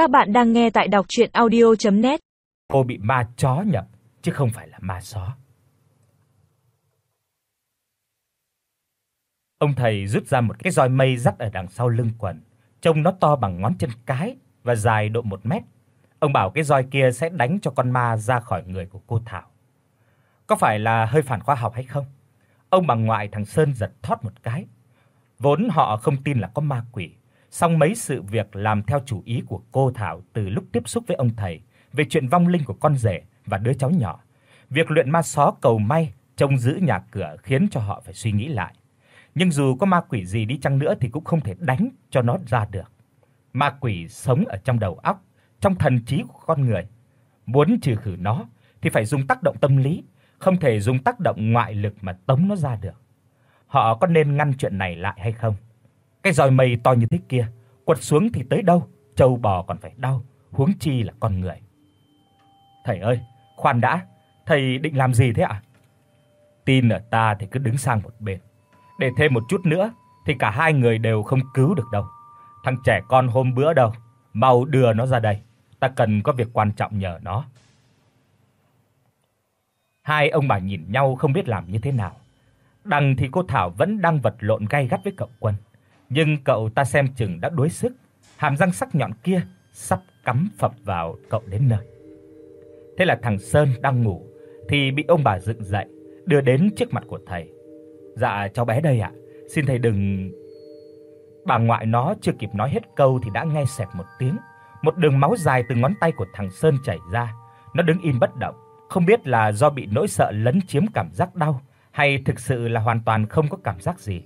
Các bạn đang nghe tại đọc audio net Cô bị ma chó nhập chứ không phải là ma só. Ông thầy rút ra một cái roi mây dắt ở đằng sau lưng quần, trông nó to bằng ngón chân cái và dài độ 1 mét. Ông bảo cái roi kia sẽ đánh cho con ma ra khỏi người của cô Thảo. Có phải là hơi phản khoa học hay không? Ông bà ngoại thằng Sơn giật thót một cái. Vốn họ không tin là có ma quỷ, song mấy sự việc làm theo chủ ý của cô Thảo từ lúc tiếp xúc với ông thầy về chuyện vong linh của con rể và đứa cháu nhỏ. Việc luyện ma só cầu may trông giữ nhà cửa khiến cho họ phải suy nghĩ lại. Nhưng dù có ma quỷ gì đi chăng nữa thì cũng không thể đánh cho nó ra được. Ma quỷ sống ở trong đầu óc, trong thần trí của con người. Muốn trừ khử nó thì phải dùng tác động tâm lý, không thể dùng tác động ngoại lực mà tống nó ra được. Họ có nên ngăn chuyện này lại hay không? Cái roi mây to như thế kia, quật xuống thì tới đâu, trâu bò còn phải đau, huống chi là con người. Thầy ơi, khoan đã, thầy định làm gì thế ạ? Tin ở ta thì cứ đứng sang một bên. Để thêm một chút nữa thì cả hai người đều không cứu được đâu. Thằng trẻ con hôm bữa đâu, mau đưa nó ra đây, ta cần có việc quan trọng nhờ nó. Hai ông bà nhìn nhau không biết làm như thế nào. Đằng thì cô Thảo vẫn đang vật lộn gay gắt với cậu Quân, nhưng cậu ta xem chừng đã đuối sức, hàm răng sắc nhọn kia sắp cắm phập vào cậu đến nơi. Thế là thằng Sơn đang ngủ thì bị ông bà dựng dậy, đưa đến trước mặt của thầy. "Dạ cháu bé đây ạ, xin thầy đừng..." Bà ngoại nó chưa kịp nói hết câu thì đã nghe xẹt một tiếng, một đường máu dài từ ngón tay của thằng Sơn chảy ra. Nó đứng im bất động, không biết là do bị nỗi sợ lấn chiếm cảm giác đau hay thực sự là hoàn toàn không có cảm giác gì.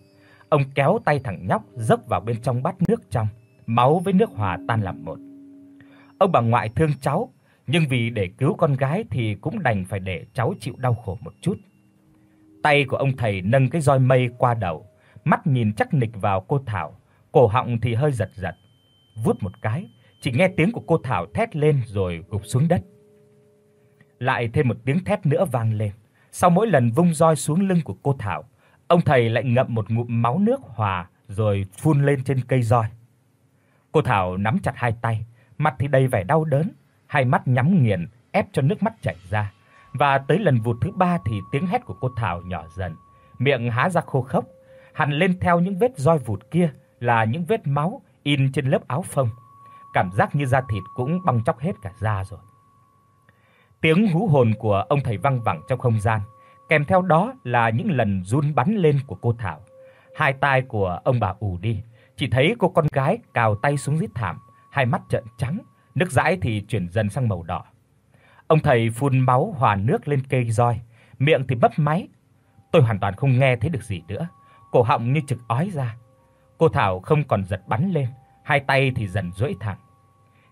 Ông kéo tay thằng nhóc dốc vào bên trong bát nước trong, máu với nước hòa tan làm một. Ông bà ngoại thương cháu, nhưng vì để cứu con gái thì cũng đành phải để cháu chịu đau khổ một chút. Tay của ông thầy nâng cái roi mây qua đầu, mắt nhìn chắc nịch vào cô Thảo, cổ họng thì hơi giật giật. Vút một cái, chỉ nghe tiếng của cô Thảo thét lên rồi gục xuống đất. Lại thêm một tiếng thét nữa vang lên. Sau mỗi lần vung roi xuống lưng của cô Thảo, ông thầy lại ngậm một ngụm máu nước hòa rồi phun lên trên cây roi. Cô Thảo nắm chặt hai tay, mặt thì đầy vẻ đau đớn, hai mắt nhắm nghiền ép cho nước mắt chảy ra. Và tới lần vụt thứ ba thì tiếng hét của cô Thảo nhỏ dần, miệng há ra khô khốc, hằn lên theo những vết roi vụt kia là những vết máu in trên lớp áo phông. Cảm giác như da thịt cũng bong tróc hết cả da rồi. Tiếng hú hồn của ông thầy vang vẳng trong không gian, kèm theo đó là những lần run bắn lên của cô Thảo. Hai tai của ông bà ù đi, chỉ thấy cô con gái cào tay xuống dưới thảm, hai mắt trợn trắng, nước dãi thì chuyển dần sang màu đỏ. Ông thầy phun máu hòa nước lên cây roi, miệng thì bấp máy. Tôi hoàn toàn không nghe thấy được gì nữa, cổ họng như trực ói ra. Cô Thảo không còn giật bắn lên, hai tay thì dần duỗi thẳng.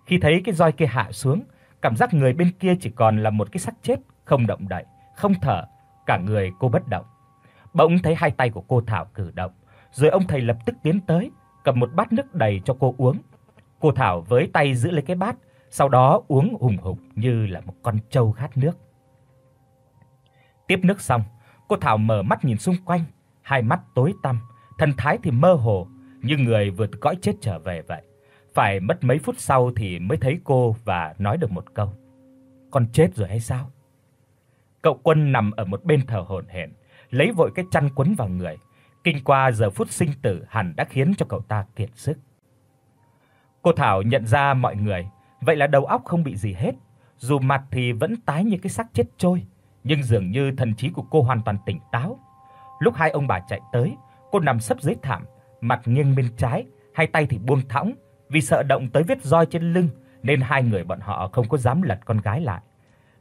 Khi thấy cái roi kia hạ xuống, cảm giác người bên kia chỉ còn là một cái xác chết không động đậy, không thở, cả người cô bất động. Bỗng thấy hai tay của cô Thảo cử động, rồi ông thầy lập tức tiến tới, cầm một bát nước đầy cho cô uống. Cô Thảo với tay giữ lấy cái bát, sau đó uống hùng hục như là một con trâu khát nước. Tiếp nước xong, cô Thảo mở mắt nhìn xung quanh, hai mắt tối tăm, thần thái thì mơ hồ, như người vừa từ cõi chết trở về vậy. Phải mất mấy phút sau thì mới thấy cô và nói được một câu. Con chết rồi hay sao? Cậu Quân nằm ở một bên thở hổn hển, lấy vội cái chăn quấn vào người. Kinh qua giờ phút sinh tử hẳn đã khiến cho cậu ta kiệt sức. Cô Thảo nhận ra mọi người, vậy là đầu óc không bị gì hết, dù mặt thì vẫn tái như cái xác chết trôi, nhưng dường như thần trí của cô hoàn toàn tỉnh táo. Lúc hai ông bà chạy tới, cô nằm sấp dưới thảm, mặt nghiêng bên trái, hai tay thì buông thõng, vì sợ động tới vết roi trên lưng nên hai người bọn họ không có dám lật con gái lại.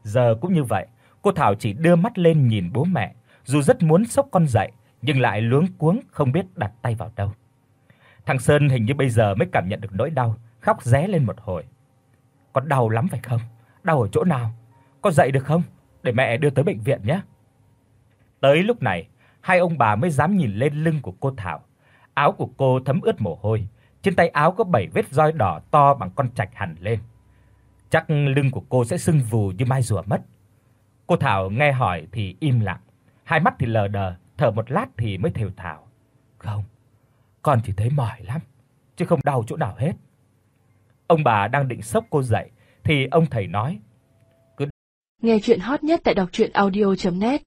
Giờ cũng như vậy, cô Thảo chỉ đưa mắt lên nhìn bố mẹ, dù rất muốn xốc con dậy nhưng lại luống cuống không biết đặt tay vào đâu. Thằng Sơn hình như bây giờ mới cảm nhận được nỗi đau, khóc ré lên một hồi. Con đau lắm phải không? Đau ở chỗ nào? Con dậy được không? Để mẹ đưa tới bệnh viện nhé. Tới lúc này, hai ông bà mới dám nhìn lên lưng của cô Thảo. Áo của cô thấm ướt mồ hôi, trên tay áo có bảy vết roi đỏ to bằng con trạch hẳn lên. Chắc lưng của cô sẽ sưng vù như mai rùa mất. Cô Thảo nghe hỏi thì im lặng, hai mắt thì lờ đờ, thở một lát thì mới thều thào. "Không, con chỉ thấy mỏi lắm, chứ không đau chỗ nào hết." Ông bà đang định sốc cô dậy thì ông thầy nói: Nghe truyện hot nhất tại doctruyenaudio.net